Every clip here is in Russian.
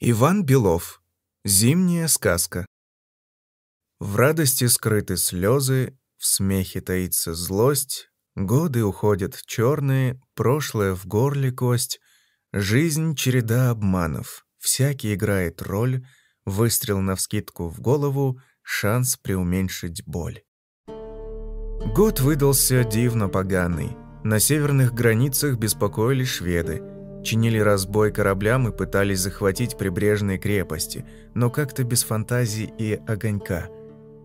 Иван Белов. Зимняя сказка. В радости скрыты слезы, в смехе таится злость, годы уходят черные, прошлое в горле кость, жизнь череда обманов, всякий играет роль, выстрел навскидку в голову, шанс преуменьшить боль. Год выдался дивно поганый. На северных границах беспокоили шведы – чинили разбой кораблям и пытались захватить прибрежные крепости, но как-то без фантазии и огонька.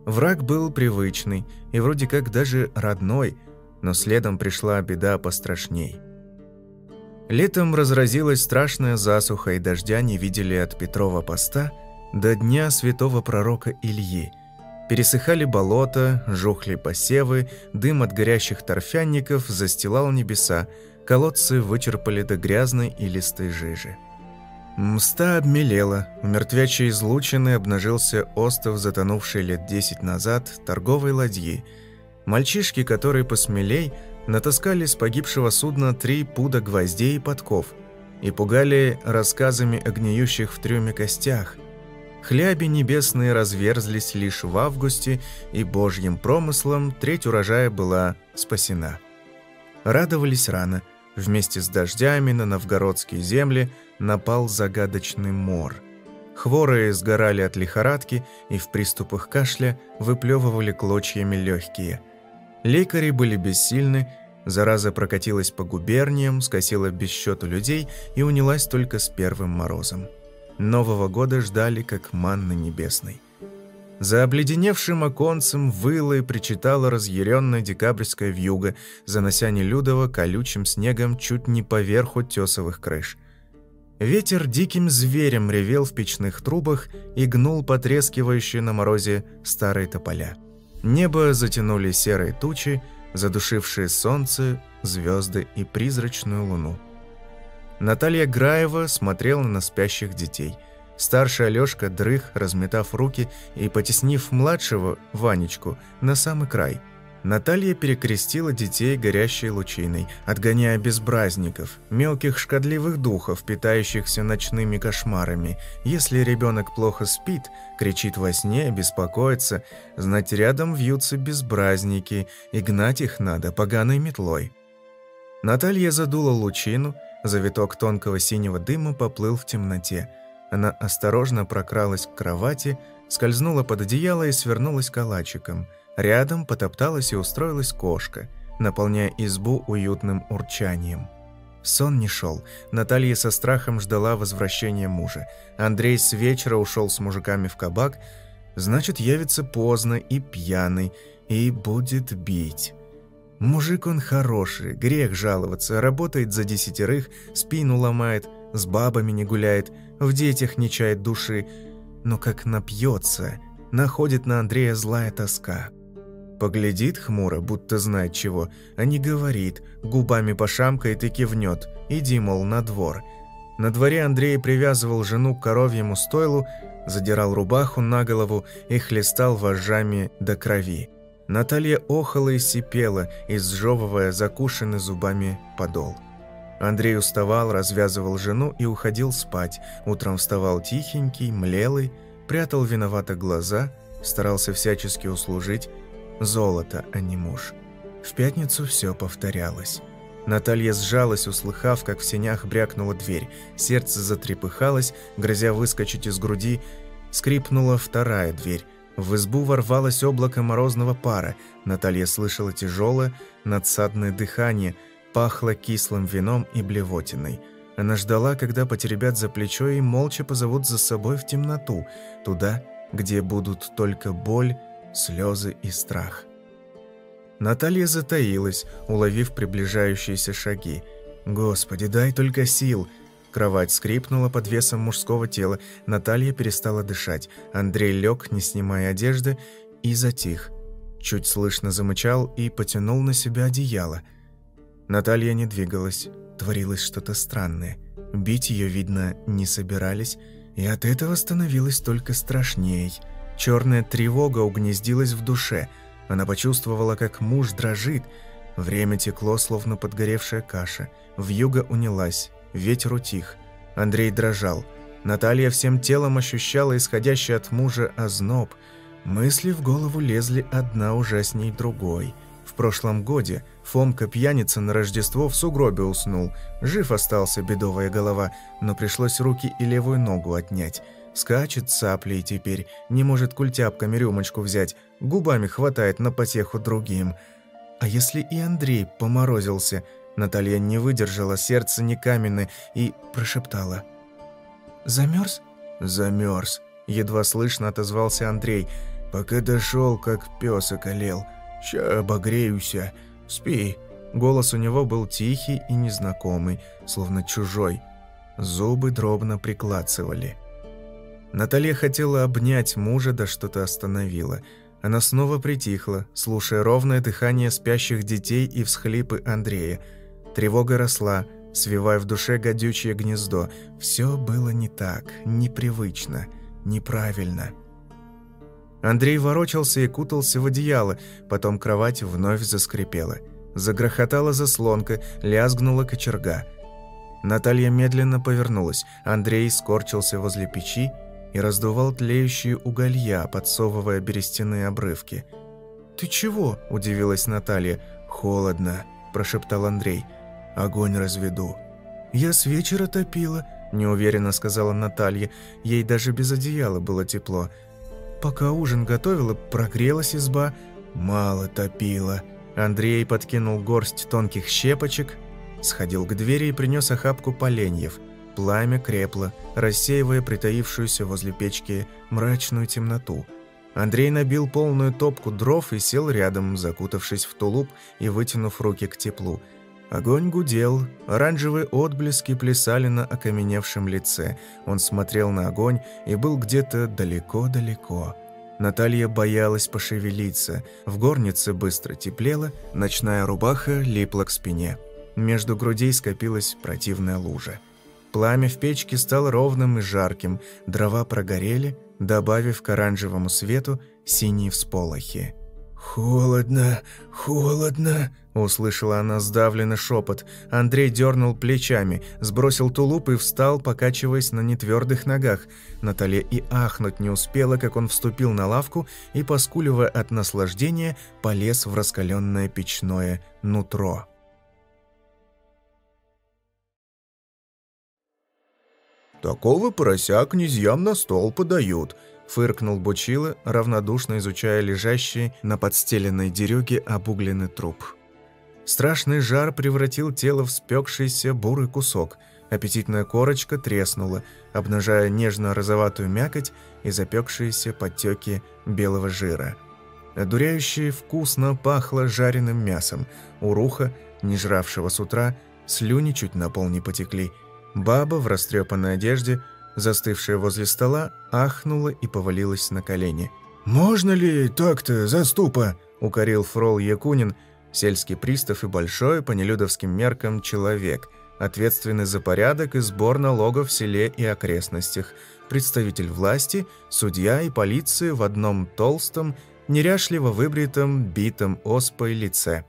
Враг был привычный и вроде как даже родной, но следом пришла беда пострашней. Летом разразилась страшная засуха, и дождя не видели от Петрова поста до дня святого пророка Ильи. Пересыхали болота, жухли посевы, дым от горящих торфянников застилал небеса, Колодцы вычерпали до грязной и листой жижи. Мста обмелела, в мертвячей излучины обнажился остов, затонувший лет десять назад, торговой ладьи. Мальчишки, которые посмелей, натаскали с погибшего судна три пуда гвоздей и подков и пугали рассказами о гниющих в трюме костях. Хляби небесные разверзлись лишь в августе, и божьим промыслом треть урожая была спасена. Радовались рано – Вместе с дождями на новгородские земли напал загадочный мор. Хворые сгорали от лихорадки и в приступах кашля выплевывали клочьями легкие. Лекари были бессильны, зараза прокатилась по губерниям, скосила без счету людей и унялась только с первым морозом. Нового года ждали, как манны небесной. За обледеневшим оконцем выла и причитала разъяренная декабрьская вьюга, занося Нелюдово колючим снегом чуть не поверху тесовых крыш. Ветер диким зверем ревел в печных трубах и гнул потрескивающие на морозе старые тополя. Небо затянули серые тучи, задушившие солнце, звезды и призрачную луну. Наталья Граева смотрела на спящих детей – Старший Алёшка дрых, разметав руки и потеснив младшего, Ванечку, на самый край. Наталья перекрестила детей горящей лучиной, отгоняя безбразников, мелких шкодливых духов, питающихся ночными кошмарами. Если ребенок плохо спит, кричит во сне, беспокоится, знать рядом вьются безбразники, и гнать их надо поганой метлой. Наталья задула лучину, завиток тонкого синего дыма поплыл в темноте – она осторожно прокралась к кровати, скользнула под одеяло и свернулась калачиком. Рядом потопталась и устроилась кошка, наполняя избу уютным урчанием. Сон не шел. Наталья со страхом ждала возвращения мужа. Андрей с вечера ушел с мужиками в кабак, значит, явится поздно и пьяный, и будет бить. Мужик он хороший, грех жаловаться, работает за десятерых, спину ломает, с бабами не гуляет, в детях не чает души, но как напьется, находит на Андрея злая тоска. Поглядит хмуро, будто знает чего, а не говорит, губами пошамкает и кивнет, иди, мол, на двор. На дворе Андрей привязывал жену к коровьему стойлу, задирал рубаху на голову и хлестал вожжами до крови. Наталья охала и сипела, изжевывая закушенный зубами подол. Андрей уставал, развязывал жену и уходил спать. Утром вставал тихенький, млелый, прятал виновато глаза, старался всячески услужить. Золото, а не муж. В пятницу все повторялось. Наталья сжалась, услыхав, как в сенях брякнула дверь. Сердце затрепыхалось, грозя выскочить из груди. Скрипнула вторая дверь. В избу ворвалось облако морозного пара. Наталья слышала тяжелое, надсадное дыхание – Пахло кислым вином и блевотиной. Она ждала, когда потеребят за плечо и молча позовут за собой в темноту, туда, где будут только боль, слезы и страх. Наталья затаилась, уловив приближающиеся шаги. «Господи, дай только сил!» Кровать скрипнула под весом мужского тела, Наталья перестала дышать. Андрей лег, не снимая одежды, и затих. Чуть слышно замычал и потянул на себя одеяло – Наталья не двигалась, творилось что-то странное. Бить ее, видно, не собирались, и от этого становилось только страшней. Черная тревога угнездилась в душе. Она почувствовала, как муж дрожит. Время текло, словно подгоревшая каша. Вьюга унялась, ветер утих. Андрей дрожал. Наталья всем телом ощущала исходящий от мужа озноб. Мысли в голову лезли одна ужасней другой. В прошлом годе Фомка пьяница на Рождество в сугробе уснул. Жив остался бедовая голова, но пришлось руки и левую ногу отнять. Скачет цаплей теперь, не может культяпками рюмочку взять, губами хватает на потеху другим. А если и Андрей поморозился? Наталья не выдержала, сердце не каменное, и прошептала. «Замерз?» «Замерз», — едва слышно отозвался Андрей. «Пока дошел, как пес околел. Ща обогреюся. Спи». Голос у него был тихий и незнакомый, словно чужой. Зубы дробно приклацывали. Наталья хотела обнять мужа, да что-то остановила. Она снова притихла, слушая ровное дыхание спящих детей и всхлипы Андрея. Тревога росла, свивая в душе гадючее гнездо. Все было не так, непривычно, неправильно. Андрей ворочался и кутался в одеяло, потом кровать вновь заскрипела. Загрохотала заслонка, лязгнула кочерга. Наталья медленно повернулась. Андрей скорчился возле печи и раздувал тлеющие уголья, подсовывая берестяные обрывки. «Ты чего?» – удивилась Наталья. «Холодно», – прошептал Андрей. «Огонь разведу». «Я с вечера топила», – неуверенно сказала Наталья. Ей даже без одеяла было тепло. «Пока ужин готовила, прогрелась изба». «Мало топила». Андрей подкинул горсть тонких щепочек, сходил к двери и принес охапку поленьев – Пламя крепло, рассеивая притаившуюся возле печки мрачную темноту. Андрей набил полную топку дров и сел рядом, закутавшись в тулуп и вытянув руки к теплу. Огонь гудел, оранжевые отблески плясали на окаменевшем лице. Он смотрел на огонь и был где-то далеко-далеко. Наталья боялась пошевелиться. В горнице быстро теплело, ночная рубаха липла к спине. Между грудей скопилась противная лужа. Пламя в печке стало ровным и жарким, дрова прогорели, добавив к оранжевому свету синие всполохи. «Холодно, холодно!» – услышала она сдавленный шепот. Андрей дернул плечами, сбросил тулуп и встал, покачиваясь на нетвердых ногах. Наталья и ахнуть не успела, как он вступил на лавку и, поскуливая от наслаждения, полез в раскаленное печное нутро. «Такого порося князьям на стол подают», — фыркнул Бучила, равнодушно изучая лежащий на подстеленной дерюге обугленный труп. Страшный жар превратил тело в спекшийся бурый кусок. Аппетитная корочка треснула, обнажая нежно-розоватую мякоть и запекшиеся подтеки белого жира. Одуряюще вкусно пахло жареным мясом. У руха, не жравшего с утра, слюни чуть на пол не потекли — Баба в растрепанной одежде, застывшая возле стола, ахнула и повалилась на колени. «Можно ли так-то, заступа?» – укорил фрол Якунин, сельский пристав и большой, по нелюдовским меркам, человек, ответственный за порядок и сбор налогов в селе и окрестностях, представитель власти, судья и полиции в одном толстом, неряшливо выбритом, битом оспой лице.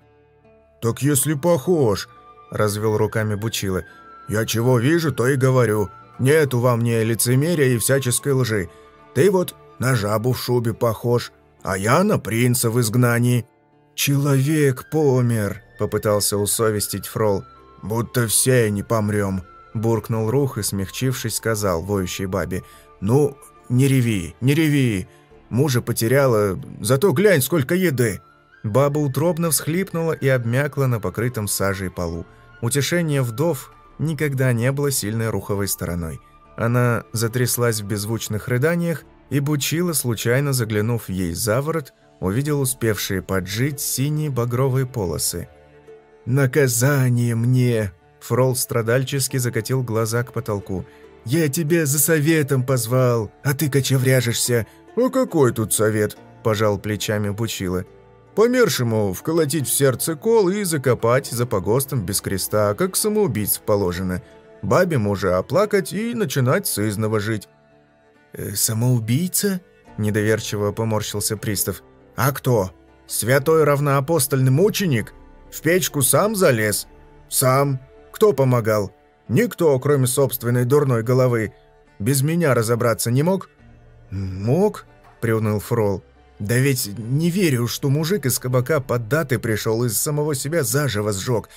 «Так если похож», – развел руками Бучила – «Я чего вижу, то и говорю. Нету во мне лицемерия и всяческой лжи. Ты вот на жабу в шубе похож, а я на принца в изгнании». «Человек помер», — попытался усовестить Фрол. «Будто все не помрем», — буркнул Рух и, смягчившись, сказал воющей бабе. «Ну, не реви, не реви. Мужа потеряла, зато глянь, сколько еды». Баба утробно всхлипнула и обмякла на покрытом сажей полу. Утешение вдов никогда не было сильной руховой стороной. Она затряслась в беззвучных рыданиях, и Бучила, случайно заглянув ей за ворот, увидел успевшие поджить синие багровые полосы. «Наказание мне!» Фрол страдальчески закатил глаза к потолку. «Я тебя за советом позвал, а ты кочевряжешься!» «А какой тут совет?» – пожал плечами Бучила. Помершему вколотить в сердце кол и закопать за погостом без креста, как самоубийц положено. Бабе мужа оплакать и начинать сызново жить. «Э, «Самоубийца?» – недоверчиво поморщился пристав. «А кто? Святой равноапостольный мученик? В печку сам залез? Сам. Кто помогал? Никто, кроме собственной дурной головы. без меня разобраться не мог?» «Мог», — приуныл Фрол. «Да ведь не верю, что мужик из кабака под даты пришел, из самого себя заживо сжег.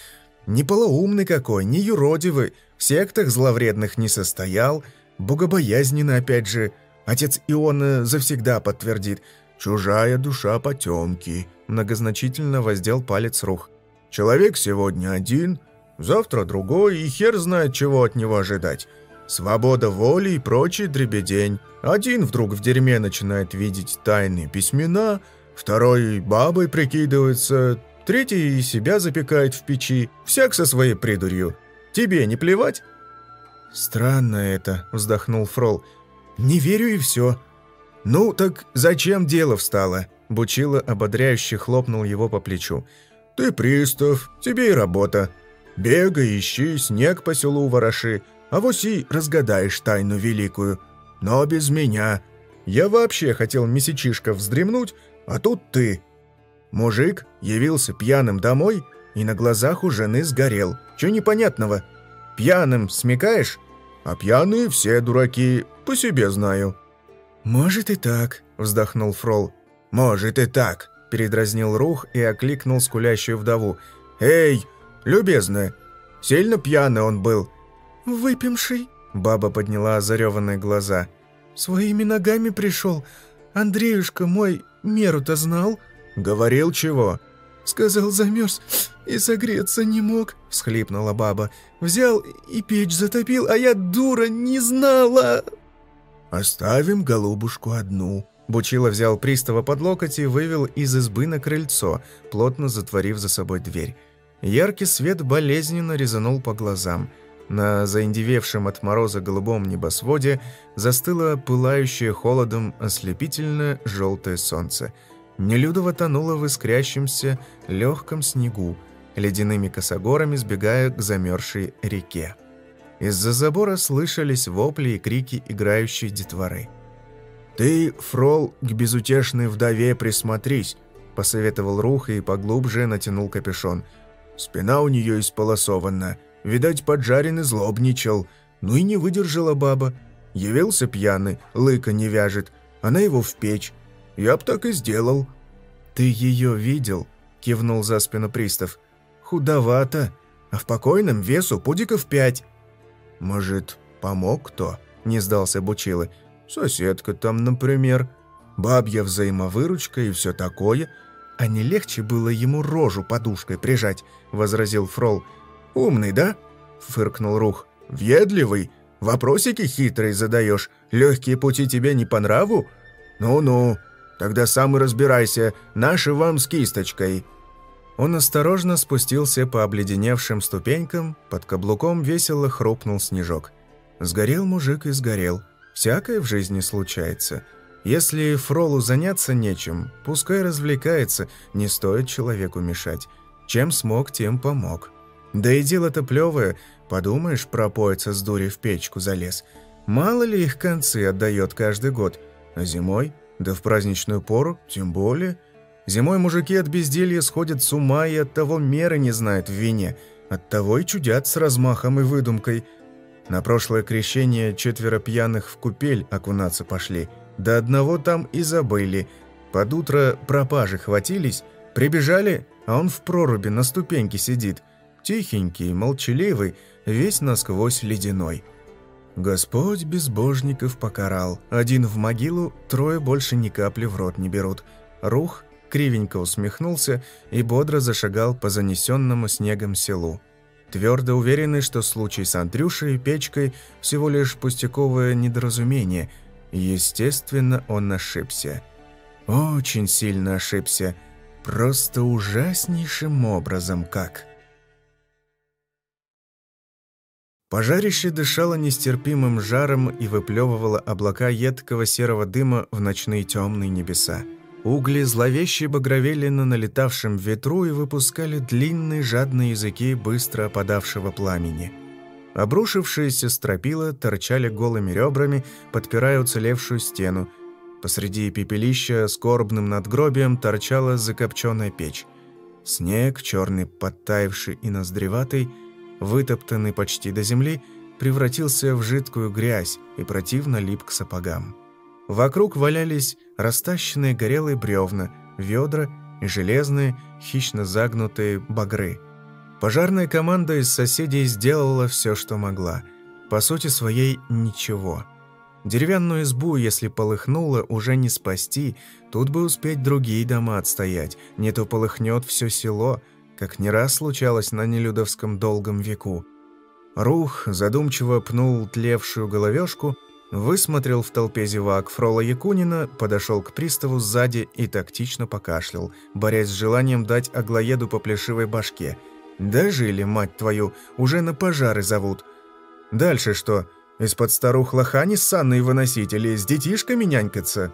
Не полоумный какой, не юродивый, в сектах зловредных не состоял, богобоязненно опять же. Отец Иона завсегда подтвердит. «Чужая душа потемки», — многозначительно воздел палец рух. «Человек сегодня один, завтра другой, и хер знает, чего от него ожидать. Свобода воли и прочий дребедень. Один вдруг в дерьме начинает видеть тайные письмена, второй бабой прикидывается, третий себя запекает в печи, всяк со своей придурью. Тебе не плевать?» «Странно это», — вздохнул Фрол. «Не верю и все». «Ну, так зачем дело встало?» Бучило ободряюще хлопнул его по плечу. «Ты пристав, тебе и работа. Бегай, ищи, снег по селу вороши, а вось и разгадаешь тайну великую. Но без меня. Я вообще хотел месячишко вздремнуть, а тут ты. Мужик явился пьяным домой и на глазах у жены сгорел. Чё непонятного? Пьяным смекаешь? А пьяные все дураки, по себе знаю». «Может и так», — вздохнул Фрол. «Может и так», — передразнил Рух и окликнул скулящую вдову. «Эй, любезная, сильно пьяный он был». «Выпивший», — баба подняла озареванные глаза. «Своими ногами пришел. Андреюшка мой меру-то знал». «Говорил чего?» «Сказал, замерз и согреться не мог», — всхлипнула баба. «Взял и печь затопил, а я, дура, не знала». «Оставим голубушку одну». Бучило взял пристава под локоть и вывел из избы на крыльцо, плотно затворив за собой дверь. Яркий свет болезненно резанул по глазам. На заиндевевшем от мороза голубом небосводе застыло пылающее холодом ослепительно желтое солнце. Нелюдово тонуло в искрящемся легком снегу, ледяными косогорами сбегая к замерзшей реке. Из-за забора слышались вопли и крики играющей детворы. «Ты, Фрол, к безутешной вдове присмотрись», — посоветовал Рух и поглубже натянул капюшон. Спина у нее исполосована, видать, поджарен и злобничал. Ну и не выдержала баба. Явился пьяный, лыка не вяжет, она его в печь. Я б так и сделал». «Ты ее видел?» — кивнул за спину пристав. «Худовато, а в покойном весу пудиков пять». «Может, помог кто?» – не сдался Бучилы. «Соседка там, например. Бабья взаимовыручка и все такое. А не легче было ему рожу подушкой прижать?» – возразил Фрол. «Умный, да?» – фыркнул Рух. «Въедливый? Вопросики хитрые задаешь? Легкие пути тебе не по нраву? Ну-ну, тогда сам и разбирайся, наши вам с кисточкой». Он осторожно спустился по обледеневшим ступенькам, под каблуком весело хрупнул снежок. Сгорел мужик и сгорел. Всякое в жизни случается. Если Фролу заняться нечем, пускай развлекается, не стоит человеку мешать. Чем смог, тем помог. Да и дело-то плевое, подумаешь, пропоиться с дури в печку залез. Мало ли их концы отдает каждый год. А зимой, да в праздничную пору, тем более – Зимой мужики от безделья сходят с ума и от того меры не знают в вине. От того и чудят с размахом и выдумкой. На прошлое крещение четверо пьяных в купель окунаться пошли. До одного там и забыли. Под утро пропажи хватились, прибежали, а он в проруби на ступеньке сидит. Тихенький, молчаливый, весь насквозь ледяной. Господь безбожников покарал. Один в могилу, трое больше ни капли в рот не берут. Рух кривенько усмехнулся и бодро зашагал по занесенному снегом селу. Твердо уверенный, что случай с Андрюшей и печкой всего лишь пустяковое недоразумение, естественно, он ошибся. Очень сильно ошибся. Просто ужаснейшим образом как. Пожарище дышало нестерпимым жаром и выплевывало облака едкого серого дыма в ночные темные небеса. Угли зловеще багровели на налетавшем ветру и выпускали длинные жадные языки быстро опадавшего пламени. Обрушившиеся стропила торчали голыми ребрами, подпирая уцелевшую стену. Посреди пепелища скорбным надгробием торчала закопченная печь. Снег, черный подтаявший и ноздреватый, вытоптанный почти до земли, превратился в жидкую грязь и противно лип к сапогам. Вокруг валялись растащенные горелые бревна, ведра и железные, хищно загнутые багры. Пожарная команда из соседей сделала все, что могла. По сути своей, ничего. Деревянную избу, если полыхнуло, уже не спасти, тут бы успеть другие дома отстоять, не то полыхнет все село, как не раз случалось на нелюдовском долгом веку. Рух задумчиво пнул тлевшую головешку, высмотрел в толпе зевак Фрола Якунина, подошел к приставу сзади и тактично покашлял, борясь с желанием дать Аглоеду по плешивой башке. «Дожили, мать твою, уже на пожары зовут. Дальше что, из-под старух лохани с санной выносить или с детишками нянькаться?»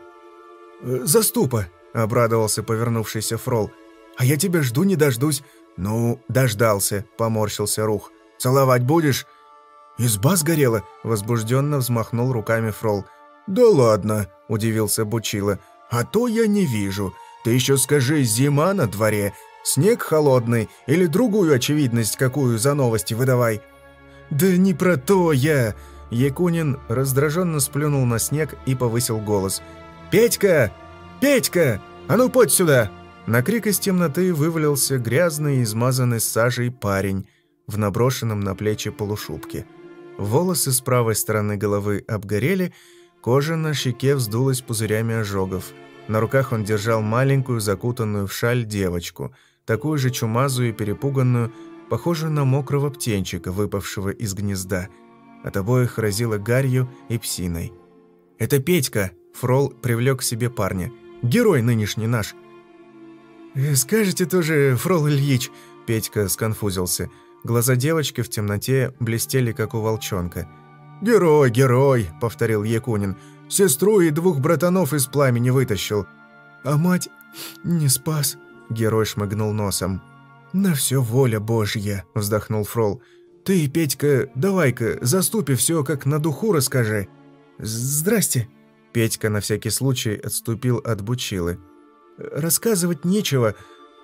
«Э, «Заступа», — обрадовался повернувшийся Фрол. «А я тебя жду не дождусь». «Ну, дождался», — поморщился Рух. Целовать будешь?» «Изба сгорела», — возбужденно взмахнул руками Фрол. «Да ладно», — удивился Бучила. «А то я не вижу. Ты еще скажи, зима на дворе, снег холодный или другую очевидность какую за новости выдавай». «Да не про то я!» Якунин раздраженно сплюнул на снег и повысил голос. «Петька! Петька! А ну, подь сюда!» На крик из темноты вывалился грязный, измазанный сажей парень в наброшенном на плечи полушубке. Волосы с правой стороны головы обгорели, кожа на щеке вздулась пузырями ожогов. На руках он держал маленькую, закутанную в шаль девочку, такую же чумазую и перепуганную, похожую на мокрого птенчика, выпавшего из гнезда. От обоих разило гарью и псиной. «Это Петька!» – Фрол привлек к себе парня. «Герой нынешний наш!» «Э, «Скажете тоже, Фрол Ильич?» – Петька сконфузился – Глаза девочки в темноте блестели, как у волчонка. «Герой, герой!» — повторил Якунин. «Сестру и двух братанов из пламени вытащил». «А мать не спас», — герой шмыгнул носом. «На все воля Божья», — вздохнул Фрол. «Ты, Петька, давай-ка, заступи все, как на духу расскажи». «Здрасте». Петька на всякий случай отступил от Бучилы. «Рассказывать нечего.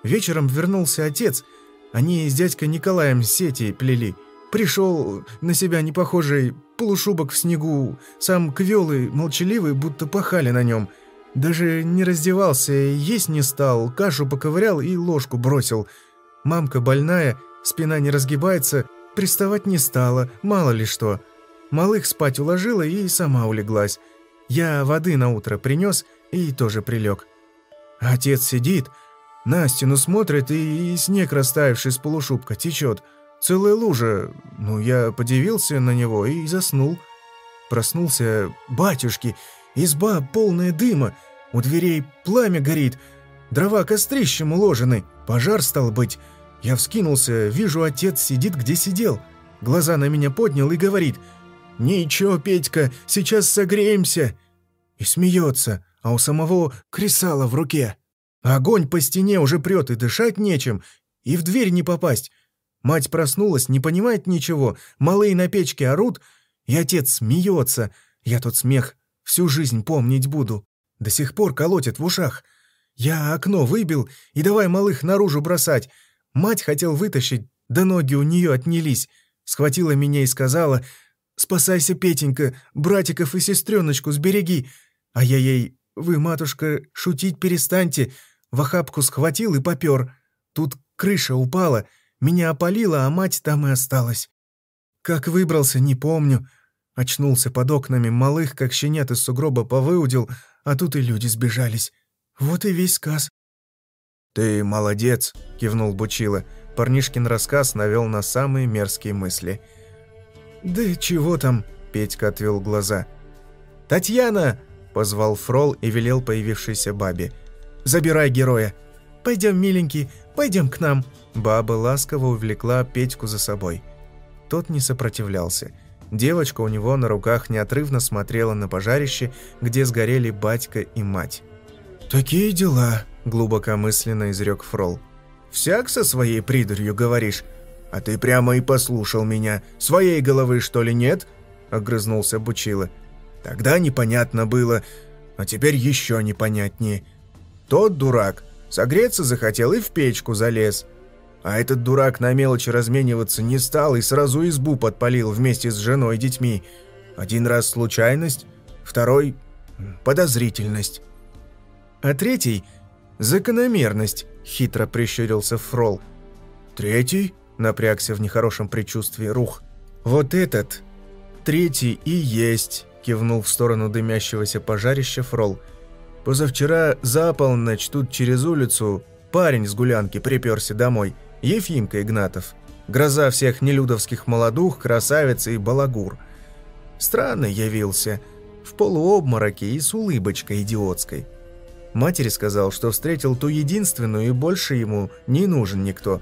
Вечером вернулся отец». Они с дядькой Николаем сети плели. Пришел на себя непохожий полушубок в снегу, сам квелый, молчаливый, будто пахали на нем. Даже не раздевался, есть не стал, кашу поковырял и ложку бросил. Мамка больная, спина не разгибается, приставать не стала, мало ли что. Малых спать уложила и сама улеглась. Я воды на утро принес и тоже прилег. Отец сидит, на стену смотрит, и, и снег, растаявший с полушубка, течет. Целая лужа. Ну, я подивился на него и заснул. Проснулся, батюшки, изба полная дыма, у дверей пламя горит, дрова кострищем уложены, пожар стал быть. Я вскинулся, вижу, отец сидит, где сидел. Глаза на меня поднял и говорит, «Ничего, Петька, сейчас согреемся». И смеется, а у самого кресало в руке. Огонь по стене уже прет, и дышать нечем, и в дверь не попасть. Мать проснулась, не понимает ничего, малые на печке орут, и отец смеется. Я тот смех всю жизнь помнить буду. До сих пор колотит в ушах. Я окно выбил, и давай малых наружу бросать. Мать хотел вытащить, да ноги у нее отнялись. Схватила меня и сказала, «Спасайся, Петенька, братиков и сестреночку сбереги». А я ей, «Вы, матушка, шутить перестаньте, в охапку схватил и попёр. Тут крыша упала, меня опалило, а мать там и осталась. Как выбрался, не помню. Очнулся под окнами, малых, как щенят из сугроба, повыудил, а тут и люди сбежались. Вот и весь сказ. «Ты молодец», — кивнул Бучила. Парнишкин рассказ навел на самые мерзкие мысли. «Да чего там?» — Петька отвел глаза. «Татьяна!» — позвал Фрол и велел появившейся бабе. Забирай героя. Пойдем, миленький, пойдем к нам». Баба ласково увлекла Петьку за собой. Тот не сопротивлялся. Девочка у него на руках неотрывно смотрела на пожарище, где сгорели батька и мать. «Такие дела», — глубокомысленно изрек Фрол. «Всяк со своей придурью говоришь. А ты прямо и послушал меня. Своей головы, что ли, нет?» — огрызнулся Бучила. «Тогда непонятно было, а теперь еще непонятнее. Тот дурак согреться захотел и в печку залез. А этот дурак на мелочи размениваться не стал и сразу избу подпалил вместе с женой и детьми. Один раз случайность, второй – подозрительность. А третий – закономерность, хитро прищурился Фрол. Третий? Напрягся в нехорошем предчувствии Рух. Вот этот, третий и есть, кивнул в сторону дымящегося пожарища Фрол. Позавчера за полночь тут через улицу парень с гулянки приперся домой – Ефимка Игнатов. Гроза всех нелюдовских молодух, красавица и балагур. Странный явился, в полуобмороке и с улыбочкой идиотской. Матери сказал, что встретил ту единственную и больше ему не нужен никто.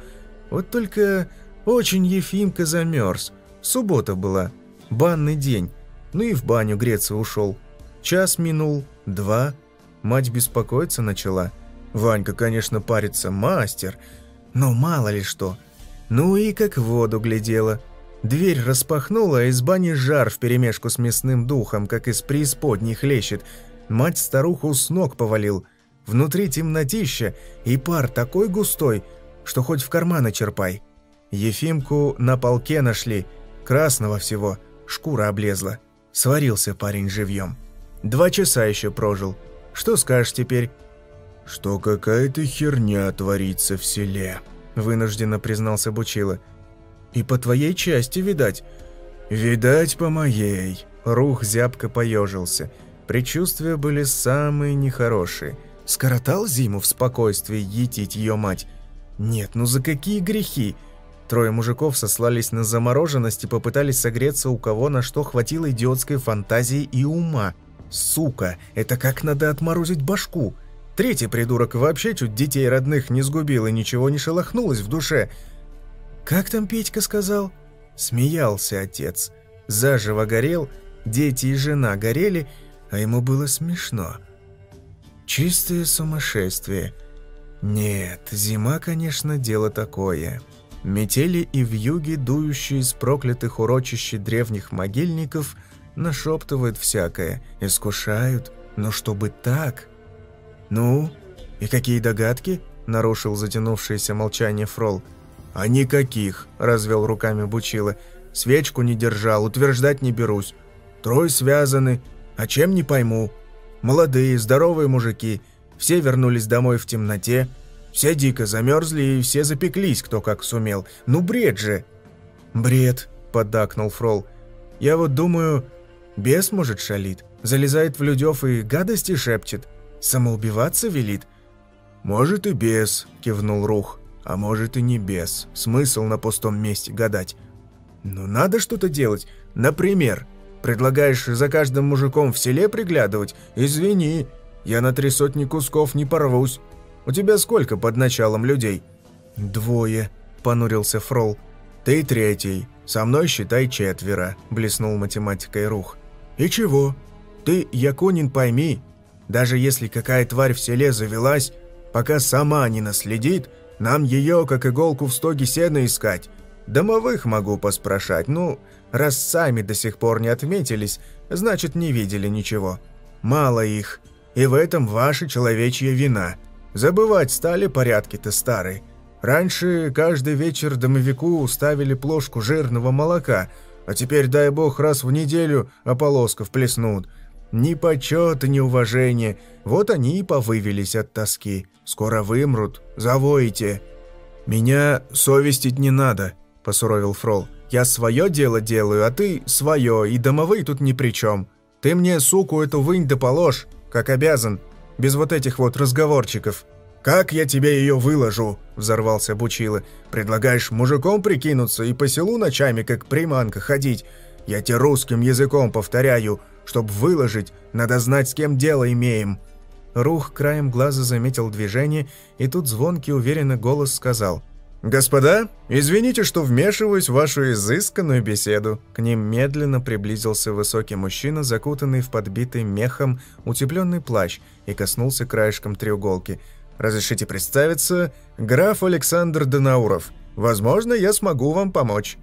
Вот только очень Ефимка замерз. Суббота была, банный день. Ну и в баню греться ушел. Час минул, два. Мать беспокоиться начала. Ванька, конечно, парится, мастер – но мало ли что. Ну и как в воду глядела. Дверь распахнула, а из бани жар вперемешку с мясным духом, как из преисподней хлещет. Мать старуху с ног повалил. Внутри темнотища, и пар такой густой, что хоть в карманы черпай. Ефимку на полке нашли, красного всего, шкура облезла. Сварился парень живьем. Два часа еще прожил. Что скажешь теперь? «Что какая-то херня творится в селе», — вынужденно признался Бучила. «И по твоей части, видать». «Видать, по моей». Рух зябко поежился. Предчувствия были самые нехорошие. Скоротал зиму в спокойствии етить ее мать. Нет, ну за какие грехи? Трое мужиков сослались на замороженность и попытались согреться у кого на что хватило идиотской фантазии и ума. Сука, это как надо отморозить башку. Третий придурок вообще чуть детей родных не сгубил и ничего не шелохнулось в душе. «Как там Петька сказал?» Смеялся отец. Заживо горел, дети и жена горели, а ему было смешно. Чистое сумасшествие. Нет, зима, конечно, дело такое. Метели и вьюги, дующие из проклятых урочищ древних могильников, нашептывают всякое, искушают, но чтобы так... «Ну, и какие догадки?» – нарушил затянувшееся молчание Фрол. «А никаких», – развел руками Бучила. «Свечку не держал, утверждать не берусь. Трое связаны, а чем не пойму. Молодые, здоровые мужики, все вернулись домой в темноте, все дико замерзли и все запеклись, кто как сумел. Ну бред же!» «Бред», – поддакнул Фрол. «Я вот думаю, бес, может, шалит, залезает в людев и гадости шепчет». Самоубиваться велит?» «Может и без», — кивнул Рух. «А может и не без. Смысл на пустом месте гадать». «Ну надо что-то делать. Например, предлагаешь за каждым мужиком в селе приглядывать? Извини, я на три сотни кусков не порвусь. У тебя сколько под началом людей?» «Двое», — понурился Фрол. «Ты третий. Со мной считай четверо», — блеснул математикой Рух. «И чего? Ты, Якунин, пойми, даже если какая тварь в селе завелась, пока сама не наследит, нам ее, как иголку в стоге сена, искать. Домовых могу поспрашать, ну, раз сами до сих пор не отметились, значит, не видели ничего. Мало их, и в этом ваша человечья вина. Забывать стали порядки-то старые. Раньше каждый вечер домовику ставили плошку жирного молока, а теперь, дай бог, раз в неделю ополосков плеснут – ни почета, ни уважения. Вот они и повывелись от тоски. Скоро вымрут. Завоите. «Меня совестить не надо», – посуровил Фрол. «Я свое дело делаю, а ты свое, и домовые тут ни при чем. Ты мне, суку, эту вынь да положь, как обязан, без вот этих вот разговорчиков». «Как я тебе ее выложу?» – взорвался Бучила. «Предлагаешь мужиком прикинуться и по селу ночами, как приманка, ходить? Я тебе русским языком повторяю. Чтобы выложить, надо знать, с кем дело имеем». Рух краем глаза заметил движение, и тут звонкий уверенный голос сказал. «Господа, извините, что вмешиваюсь в вашу изысканную беседу». К ним медленно приблизился высокий мужчина, закутанный в подбитый мехом утепленный плащ, и коснулся краешком треуголки. «Разрешите представиться, граф Александр Донауров. Возможно, я смогу вам помочь».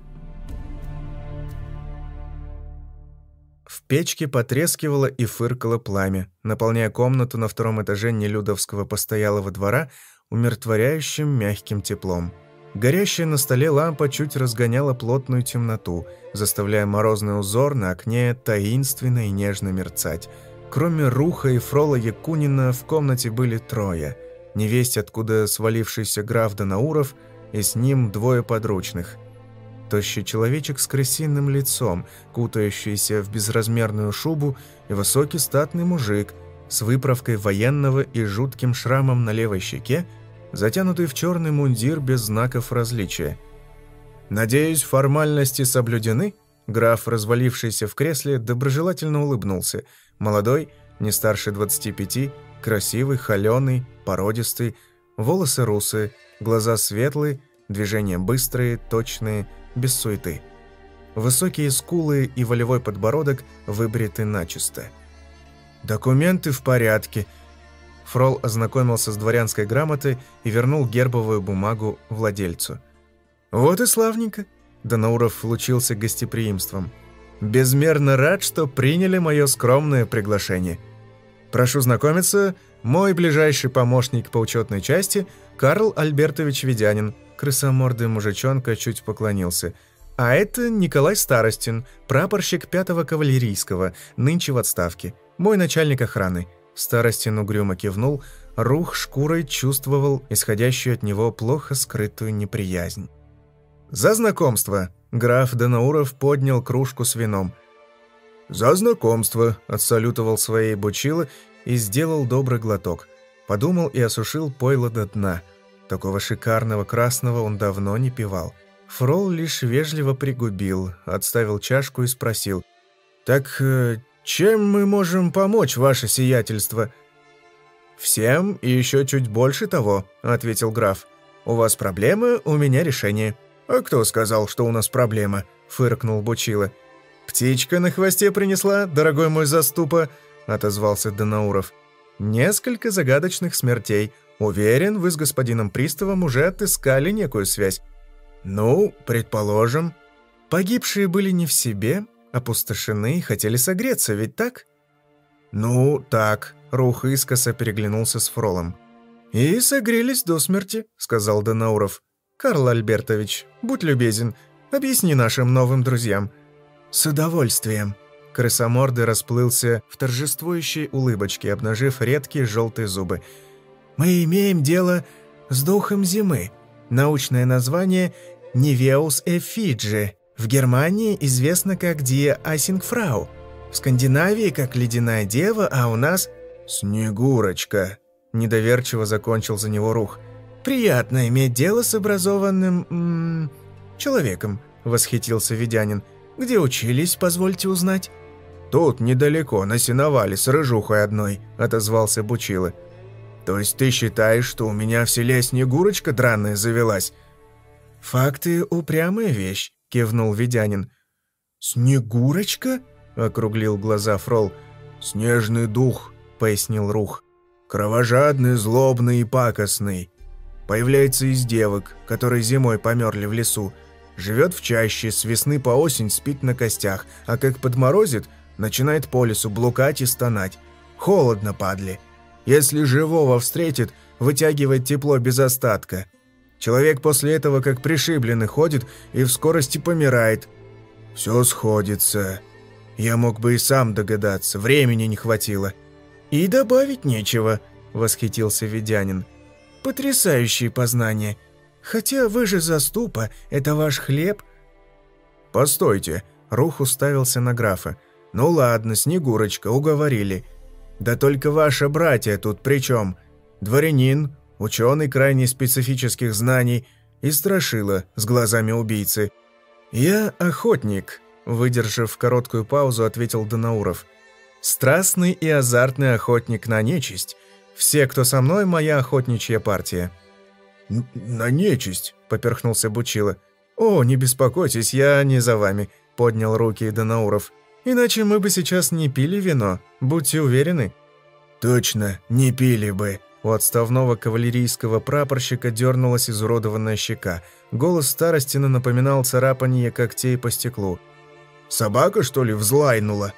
В печке потрескивало и фыркало пламя, наполняя комнату на втором этаже нелюдовского постоялого двора умиротворяющим мягким теплом. Горящая на столе лампа чуть разгоняла плотную темноту, заставляя морозный узор на окне таинственно и нежно мерцать. Кроме Руха и Фрола Якунина в комнате были трое. Невесть, откуда свалившийся граф Данауров, и с ним двое подручных. Тощий человечек с крысиным лицом, кутающийся в безразмерную шубу, и высокий статный мужик с выправкой военного и жутким шрамом на левой щеке, затянутый в черный мундир без знаков различия. «Надеюсь, формальности соблюдены?» Граф, развалившийся в кресле, доброжелательно улыбнулся. Молодой, не старше 25, красивый, холеный, породистый, волосы русые, глаза светлые, движения быстрые, точные, без суеты. Высокие скулы и волевой подбородок выбриты начисто. «Документы в порядке», Фрол ознакомился с дворянской грамотой и вернул гербовую бумагу владельцу. «Вот и славненько!» Данауров лучился гостеприимством. «Безмерно рад, что приняли мое скромное приглашение. Прошу знакомиться, мой ближайший помощник по учетной части Карл Альбертович Ведянин». Крысомордый мужичонка чуть поклонился. «А это Николай Старостин, прапорщик пятого кавалерийского, нынче в отставке. Мой начальник охраны. Старостин угрюмо кивнул, рух шкурой чувствовал исходящую от него плохо скрытую неприязнь. «За знакомство!» Граф Данауров поднял кружку с вином. «За знакомство!» – отсалютовал своей бучило и сделал добрый глоток. Подумал и осушил пойло до дна. Такого шикарного красного он давно не пивал. Фрол лишь вежливо пригубил, отставил чашку и спросил. «Так э, «Чем мы можем помочь, ваше сиятельство?» «Всем и еще чуть больше того», — ответил граф. «У вас проблемы, у меня решение». «А кто сказал, что у нас проблема?» — фыркнул Бучила. «Птичка на хвосте принесла, дорогой мой заступа», — отозвался Данауров. «Несколько загадочных смертей. Уверен, вы с господином Приставом уже отыскали некую связь». «Ну, предположим». Погибшие были не в себе, опустошены и хотели согреться, ведь так?» «Ну, так», — Рух искоса переглянулся с Фролом. «И согрелись до смерти», — сказал Данауров. «Карл Альбертович, будь любезен, объясни нашим новым друзьям». «С удовольствием». Крысомордый расплылся в торжествующей улыбочке, обнажив редкие желтые зубы. «Мы имеем дело с духом зимы. Научное название — Niveus effigia. В Германии известно как Die Eisjungfrau, в Скандинавии как Ледяная Дева, а у нас Снегурочка. Недоверчиво закончил за него Рух. Приятно иметь дело с образованным м -м, человеком, восхитился Ведянин. Где учились, позвольте узнать? Тут недалеко, на сеновале, с рыжухой одной, отозвался Бучила. То есть ты считаешь, что у меня в селе Снегурочка драная завелась? Факты упрямая вещь кивнул Ведянин. «Снегурочка?» — округлил глаза Фрол. «Снежный дух», — пояснил Рух. «Кровожадный, злобный и пакостный. Появляется из девок, которые зимой померли в лесу. Живет в чаще, с весны по осень спит на костях, а как подморозит, начинает по лесу блукать и стонать. Холодно, падли. Если живого встретит, вытягивает тепло без остатка. Человек после этого как пришибленный ходит и в скорости помирает. Все сходится. Я мог бы и сам догадаться, времени не хватило. И добавить нечего, восхитился Ведянин. Потрясающие познания. Хотя вы же заступа, это ваш хлеб. Постойте, Рух уставился на графа. Ну ладно, Снегурочка, уговорили. Да только ваши братья тут при чем? Дворянин, ученый крайне специфических знаний, и страшила с глазами убийцы. «Я охотник», — выдержав короткую паузу, ответил Данауров. «Страстный и азартный охотник на нечисть. Все, кто со мной, моя охотничья партия». «На нечисть», — поперхнулся Бучила. «О, не беспокойтесь, я не за вами», — поднял руки Данауров. «Иначе мы бы сейчас не пили вино, будьте уверены». «Точно, не пили бы», у отставного кавалерийского прапорщика дернулась изуродованная щека. Голос Старостина напоминал царапанье когтей по стеклу. «Собака, что ли, взлайнула?»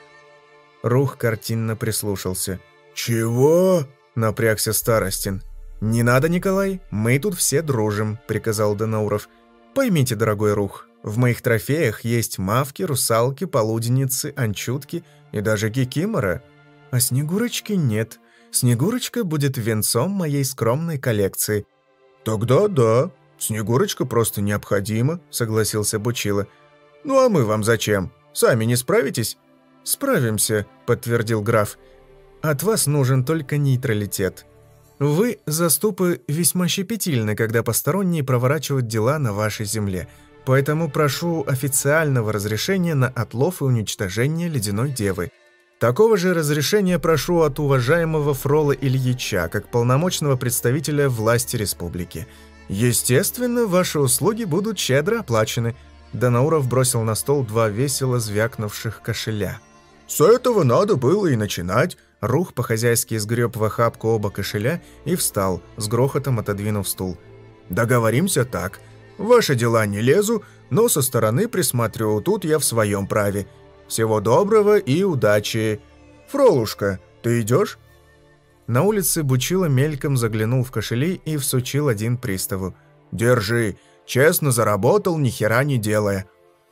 Рух картинно прислушался. «Чего?» – напрягся Старостин. «Не надо, Николай, мы тут все дружим», — приказал Данауров. «Поймите, дорогой Рух, в моих трофеях есть мавки, русалки, полуденницы, анчутки и даже кикимора. А Снегурочки нет. Снегурочка будет венцом моей скромной коллекции». «Тогда да, Снегурочка просто необходима», — согласился Бучила. «Ну а мы вам зачем? Сами не справитесь?» «Справимся», — подтвердил граф. «От вас нужен только нейтралитет. Вы, заступы, весьма щепетильны, когда посторонние проворачивают дела на вашей земле, поэтому прошу официального разрешения на отлов и уничтожение ледяной девы. Такого же разрешения прошу от уважаемого Фрола Ильича, как полномочного представителя власти республики. Естественно, ваши услуги будут щедро оплачены». Данауров бросил на стол два весело звякнувших кошеля. «С этого надо было и начинать», Рух по-хозяйски сгреб в охапку оба кошеля и встал, с грохотом отодвинув стул. «Договоримся так. Ваши дела не лезу, но со стороны присмотрю, тут я в своем праве. Всего доброго и удачи. Фролушка, ты идешь?» На улице Бучила мельком заглянул в кошели и всучил один приставу. «Держи. Честно заработал, ни хера не делая.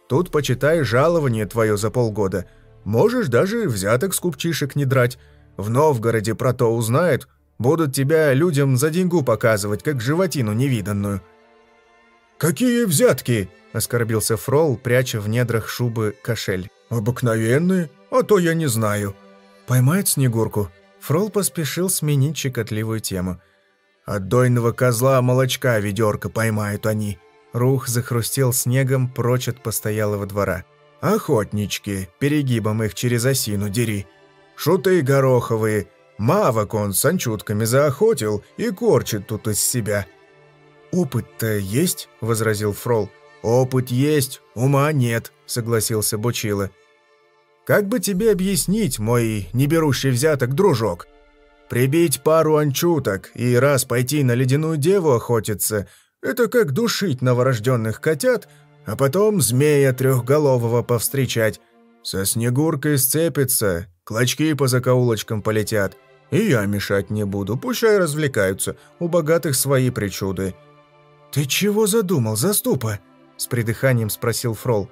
Тут, почитай, жалование твое за полгода. Можешь даже взяток с купчишек не драть. В Новгороде про то узнают, будут тебя людям за деньгу показывать, как животину невиданную». «Какие взятки?» – оскорбился Фрол, пряча в недрах шубы кошель. «Обыкновенные, а то я не знаю». «Поймают Снегурку?» Фрол поспешил сменить щекотливую тему. «От дойного козла молочка ведерко поймают они». Рух захрустел снегом прочь от постоялого двора. «Охотнички, перегибом их через осину дери. Шуты гороховые, мавок он анчутками заохотил и корчит тут из себя». «Опыт-то есть?» – возразил Фрол. «Опыт есть, ума нет», – согласился Бучила. «Как бы тебе объяснить, мой не берущий взяток дружок? Прибить пару анчуток и раз пойти на ледяную деву охотиться – это как душить новорожденных котят, а потом змея трехголового повстречать. Со Снегуркой сцепится, клочки по закоулочкам полетят. И я мешать не буду, пущай развлекаются, у богатых свои причуды». «Ты чего задумал, заступа?» – с придыханием спросил Фрол.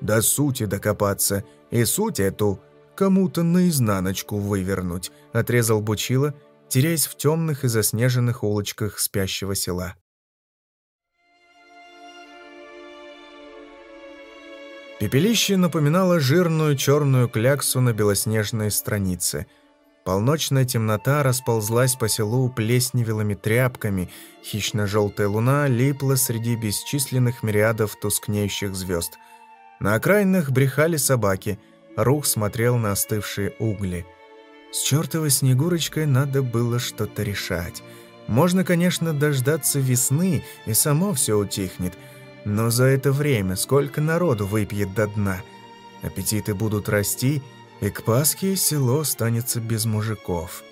«До сути докопаться, и суть эту кому-то наизнаночку вывернуть», – отрезал Бучила, теряясь в темных и заснеженных улочках спящего села. Пепелище напоминало жирную черную кляксу на белоснежной странице. Полночная темнота расползлась по селу плесневелыми тряпками, хищно-желтая луна липла среди бесчисленных мириадов тускнеющих звезд. На окраинах брехали собаки, Рух смотрел на остывшие угли. С чертовой Снегурочкой надо было что-то решать. Можно, конечно, дождаться весны, и само все утихнет – но за это время сколько народу выпьет до дна? Аппетиты будут расти, и к Пасхе село останется без мужиков.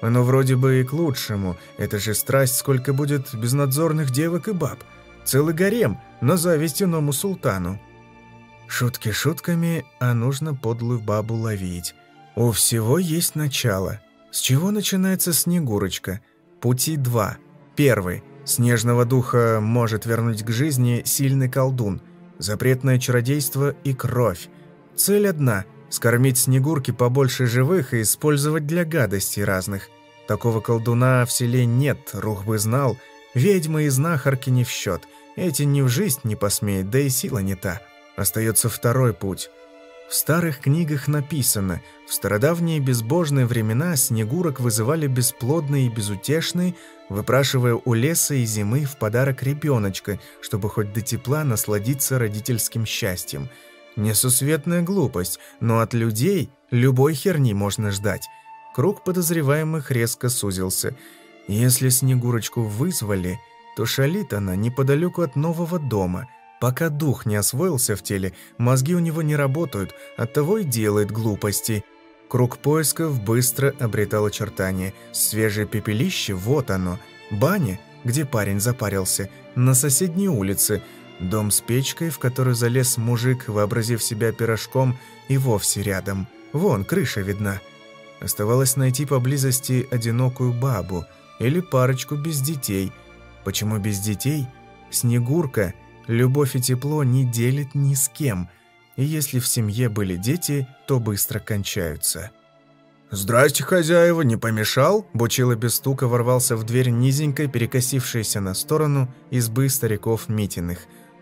Оно вроде бы и к лучшему. Это же страсть, сколько будет безнадзорных девок и баб. Целый гарем, но зависть иному султану. Шутки шутками, а нужно подлую бабу ловить. У всего есть начало. С чего начинается Снегурочка? Пути два. Первый – Снежного духа может вернуть к жизни сильный колдун, запретное чародейство и кровь. Цель одна – скормить Снегурки побольше живых и использовать для гадостей разных. Такого колдуна в селе нет, рух бы знал. Ведьмы и знахарки не в счет. Эти ни в жизнь не посмеют, да и сила не та. Остается второй путь – в старых книгах написано, в стародавние безбожные времена снегурок вызывали бесплодные и безутешные, выпрашивая у леса и зимы в подарок ребеночка, чтобы хоть до тепла насладиться родительским счастьем. Несусветная глупость, но от людей любой херни можно ждать. Круг подозреваемых резко сузился. Если Снегурочку вызвали, то шалит она неподалеку от нового дома – Пока дух не освоился в теле, мозги у него не работают, оттого и делает глупости. Круг поисков быстро обретал очертания. Свежее пепелище, вот оно. Баня, где парень запарился, на соседней улице. Дом с печкой, в который залез мужик, вообразив себя пирожком, и вовсе рядом. Вон, крыша видна. Оставалось найти поблизости одинокую бабу. или парочку без детей. Почему без детей? Снегурка любовь и тепло не делит ни с кем, и если в семье были дети, то быстро кончаются. «Здрасте, хозяева, не помешал?» Бучило без стука ворвался в дверь низенькой, перекосившейся на сторону избы стариков Митиных.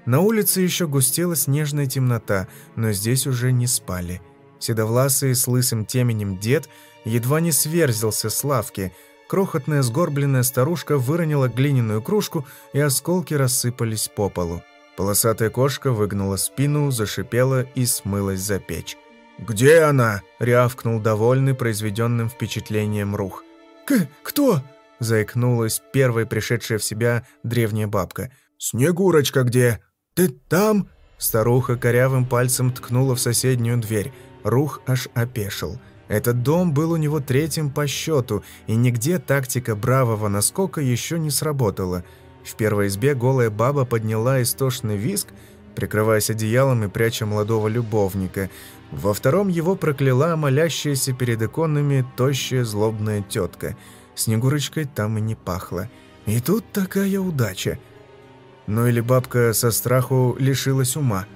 На улице еще густела снежная темнота, но здесь уже не спали. Седовласый с лысым теменем дед едва не сверзился с лавки. Крохотная сгорбленная старушка выронила глиняную кружку, и осколки рассыпались по полу. Полосатая кошка выгнула спину, зашипела и смылась за печь. «Где она?» — рявкнул довольный произведенным впечатлением рух. «К... кто?» — заикнулась первая пришедшая в себя древняя бабка. «Снегурочка где? Ты там?» Старуха корявым пальцем ткнула в соседнюю дверь. Рух аж опешил. Этот дом был у него третьим по счету, и нигде тактика бравого наскока еще не сработала. В первой избе голая баба подняла истошный виск, прикрываясь одеялом и пряча молодого любовника. Во втором его прокляла молящаяся перед иконами тощая злобная тетка. Снегурочкой там и не пахло. И тут такая удача. Ну или бабка со страху лишилась ума.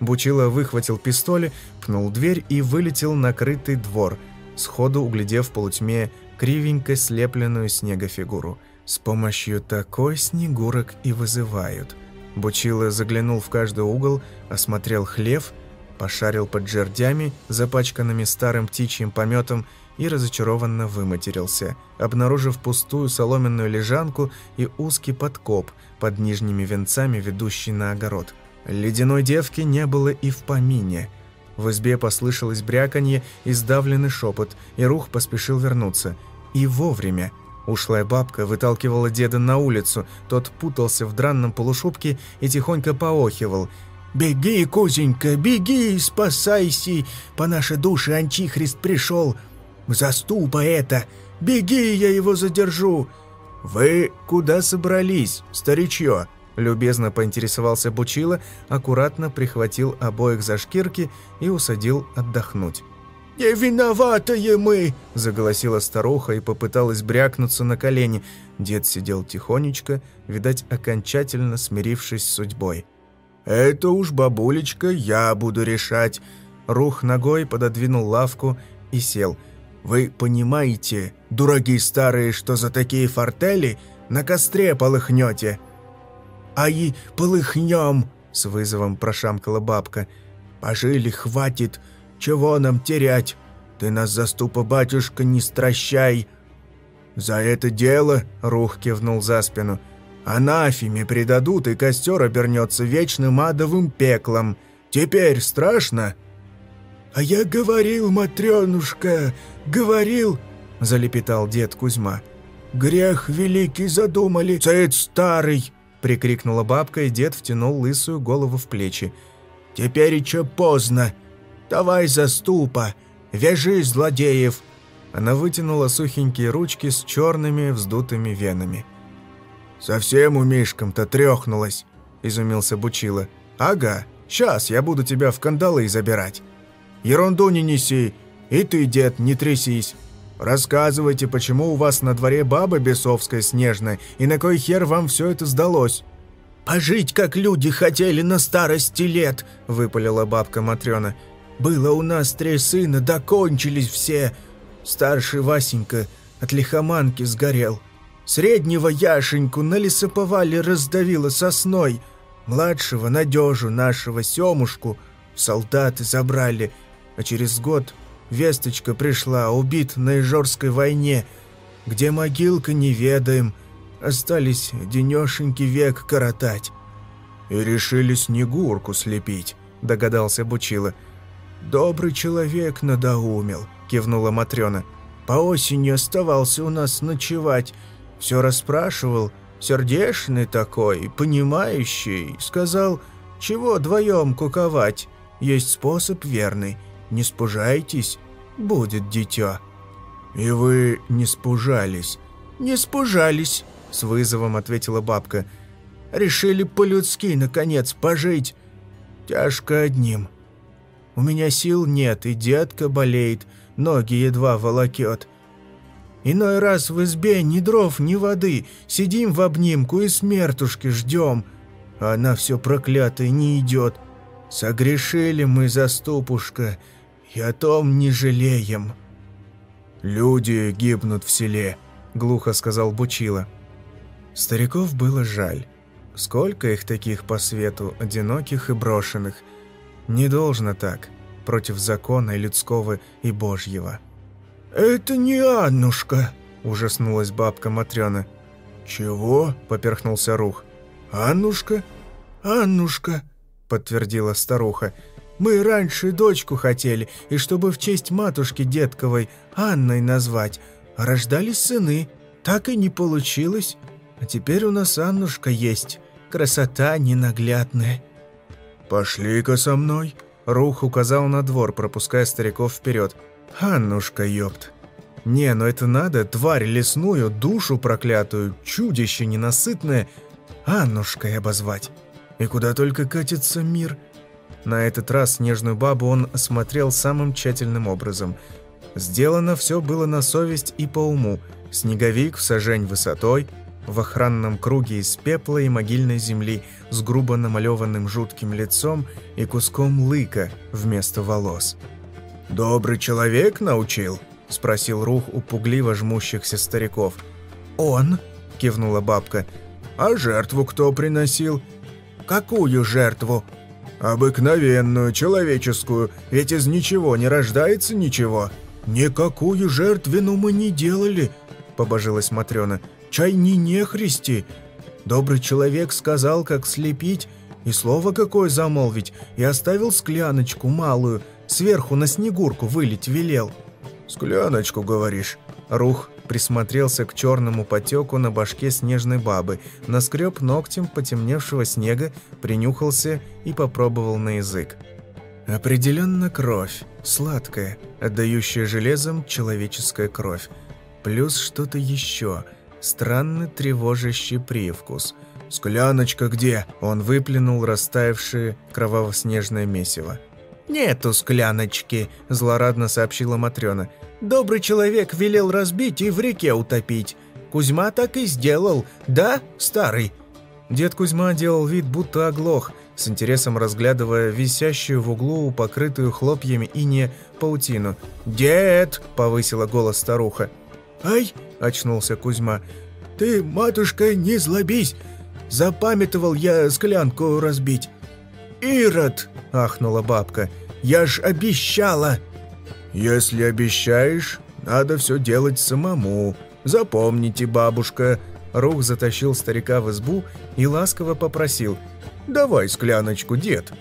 Бучила выхватил пистоль, пнул дверь и вылетел на крытый двор, сходу углядев в полутьме кривенько слепленную снегофигуру. С помощью такой снегурок и вызывают. Бучила заглянул в каждый угол, осмотрел хлев – пошарил под жердями, запачканными старым птичьим пометом, и разочарованно выматерился, обнаружив пустую соломенную лежанку и узкий подкоп под нижними венцами, ведущий на огород. Ледяной девки не было и в помине. В избе послышалось бряканье и сдавленный шепот, и Рух поспешил вернуться. И вовремя. Ушлая бабка выталкивала деда на улицу, тот путался в дранном полушубке и тихонько поохивал – «Беги, Кузенька, беги, спасайся! По нашей душе Антихрист пришел! Заступа это! Беги, я его задержу!» «Вы куда собрались, старичье?» Любезно поинтересовался Бучила, аккуратно прихватил обоих за шкирки и усадил отдохнуть. «Не виноватые мы!» – заголосила старуха и попыталась брякнуться на колени. Дед сидел тихонечко, видать, окончательно смирившись с судьбой. «Это уж, бабулечка, я буду решать». Рух ногой пододвинул лавку и сел. «Вы понимаете, дураки старые, что за такие фортели на костре полыхнете?» «А и полыхнем!» — с вызовом прошамкала бабка. «Пожили, хватит. Чего нам терять? Ты нас, заступа, батюшка, не стращай!» «За это дело!» — Рух кивнул за спину — Анафеме предадут, и костер обернется вечным адовым пеклом. Теперь страшно?» «А я говорил, Матрёнушка, говорил!» – залепетал дед Кузьма. «Грех великий задумали, царь старый!» – прикрикнула бабка, и дед втянул лысую голову в плечи. «Теперь еще поздно. Давай заступа, вяжи злодеев!» Она вытянула сухенькие ручки с черными вздутыми венами. «Совсем у Мишкам-то трёхнулась», – изумился Бучила. «Ага, сейчас я буду тебя в кандалы забирать». «Ерунду не неси, и ты, дед, не трясись. Рассказывайте, почему у вас на дворе баба бесовская снежная, и на кой хер вам все это сдалось?» «Пожить, как люди хотели на старости лет», – выпалила бабка Матрёна. «Было у нас три сына, докончились все. Старший Васенька от лихоманки сгорел». Среднего Яшеньку на лесоповале раздавило сосной. Младшего Надежу, нашего Семушку, солдаты забрали. А через год весточка пришла, убит на Ижорской войне. Где могилка, не ведаем. Остались денешеньки век коротать. «И решили Снегурку слепить», — догадался Бучила. «Добрый человек надоумел», — кивнула Матрёна. «По осени оставался у нас ночевать». Все расспрашивал, сердешный такой, понимающий, сказал, чего вдвоем куковать, есть способ верный, не спужайтесь, будет дитё». «И вы не спужались?» «Не спужались», — с вызовом ответила бабка. «Решили по-людски, наконец, пожить. Тяжко одним. У меня сил нет, и детка болеет, ноги едва волокет. Иной раз в избе ни дров, ни воды. Сидим в обнимку и смертушки ждем. А она все проклятая не идет. Согрешили мы, заступушка, и о том не жалеем». «Люди гибнут в селе», — глухо сказал Бучила. Стариков было жаль. Сколько их таких по свету, одиноких и брошенных. Не должно так, против закона и людского и божьего. «Это не Аннушка», — ужаснулась бабка Матрёна. «Чего?» — поперхнулся Рух. «Аннушка? Аннушка», — подтвердила старуха. Мы раньше дочку хотели, и чтобы в честь матушки Детковой Анной назвать, рождались сыны. Так и не получилось. А теперь у нас Аннушка есть. Красота ненаглядная». «Пошли-ка со мной», — Рух указал на двор, пропуская стариков вперед. «Аннушка, ёпт». «Не, ну это надо, тварь лесную, душу проклятую, чудище ненасытное, Аннушкой обозвать. И куда только катится мир». На этот раз снежную бабу он осмотрел самым тщательным образом. Сделано все было на совесть и по уму. Снеговик в сажень высотой, в охранном круге из пепла и могильной земли с грубо намалеванным жутким лицом и куском лыка вместо волос. «Добрый человек научил?» – спросил Рух у пугливо жмущихся стариков. «Он?» – кивнула бабка. «А жертву кто приносил?» «Какую жертву?» «Обыкновенную, человеческую, ведь из ничего не рождается ничего». «Никакую жертвину мы не делали», — побожилась Матрёна. «Чай не нехристи. Добрый человек сказал, как слепить, и слово какое замолвить, и оставил скляночку малую, сверху на снегурку вылить велел». «Скляночку, говоришь?» Рух присмотрелся к черному потеку на башке снежной бабы, наскреб ногтем потемневшего снега, принюхался и попробовал на язык. Определенно кровь, сладкая, отдающая железом человеческая кровь. Плюс что-то еще, странный тревожащий привкус. «Скляночка где?» Он выплюнул растаявшее кроваво-снежное месиво. «Нету скляночки», – злорадно сообщила Матрёна. Добрый человек велел разбить и в реке утопить. Кузьма так и сделал, да, старый?» Дед Кузьма делал вид, будто оглох, с интересом разглядывая висящую в углу, покрытую хлопьями и не паутину. «Дед!» – повысила голос старуха. «Ай!» – очнулся Кузьма. «Ты, матушка, не злобись! Запамятовал я склянку разбить!» «Ирод!» – ахнула бабка. «Я ж обещала!» «Если обещаешь, надо все делать самому. Запомните, бабушка». Рух затащил старика в избу и ласково попросил. «Давай скляночку, дед».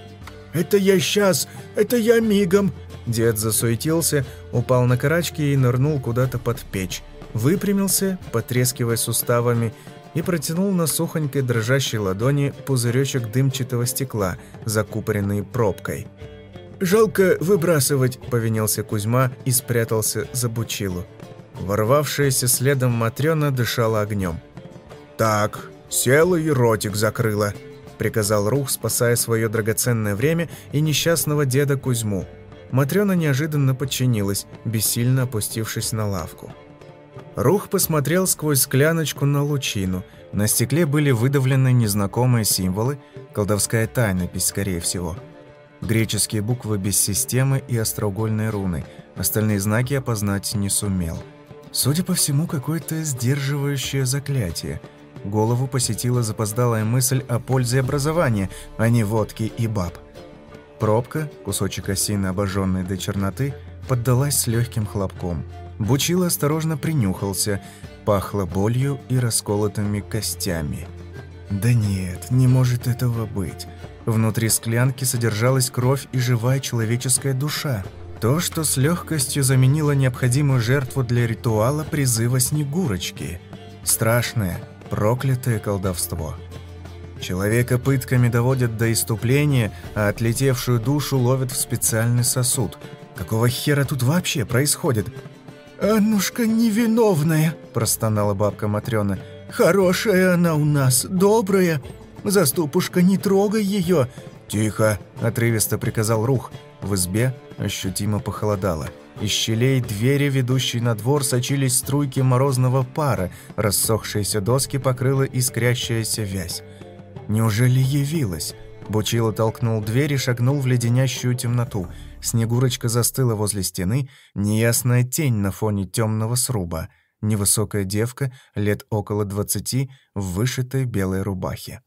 «Это я сейчас, это я мигом». Дед засуетился, упал на карачки и нырнул куда-то под печь. Выпрямился, потрескивая суставами, и протянул на сухонькой дрожащей ладони пузыречек дымчатого стекла, закупоренный пробкой. «Жалко выбрасывать», — повинился Кузьма и спрятался за бучилу. Ворвавшаяся следом Матрёна дышала огнем. «Так, села и ротик закрыла», — приказал Рух, спасая свое драгоценное время и несчастного деда Кузьму. Матрёна неожиданно подчинилась, бессильно опустившись на лавку. Рух посмотрел сквозь скляночку на лучину. На стекле были выдавлены незнакомые символы, колдовская тайнопись, скорее всего — Греческие буквы без системы и остроугольные руны. Остальные знаки опознать не сумел. Судя по всему, какое-то сдерживающее заклятие. Голову посетила запоздалая мысль о пользе образования, а не водки и баб. Пробка, кусочек осины, обожженной до черноты, поддалась с легким хлопком. Бучило осторожно принюхался, пахло болью и расколотыми костями. «Да нет, не может этого быть. Внутри склянки содержалась кровь и живая человеческая душа. То, что с легкостью заменило необходимую жертву для ритуала призыва Снегурочки. Страшное, проклятое колдовство. Человека пытками доводят до иступления, а отлетевшую душу ловят в специальный сосуд. Какого хера тут вообще происходит? «Аннушка невиновная», – простонала бабка Матрёна. «Хорошая она у нас, добрая. Заступушка, не трогай ее!» «Тихо!» – отрывисто приказал Рух. В избе ощутимо похолодало. Из щелей двери, ведущей на двор, сочились струйки морозного пара, рассохшиеся доски покрыла искрящаяся вязь. Неужели явилась? Бучило толкнул дверь и шагнул в леденящую темноту. Снегурочка застыла возле стены, неясная тень на фоне темного сруба. Невысокая девка, лет около двадцати, в вышитой белой рубахе.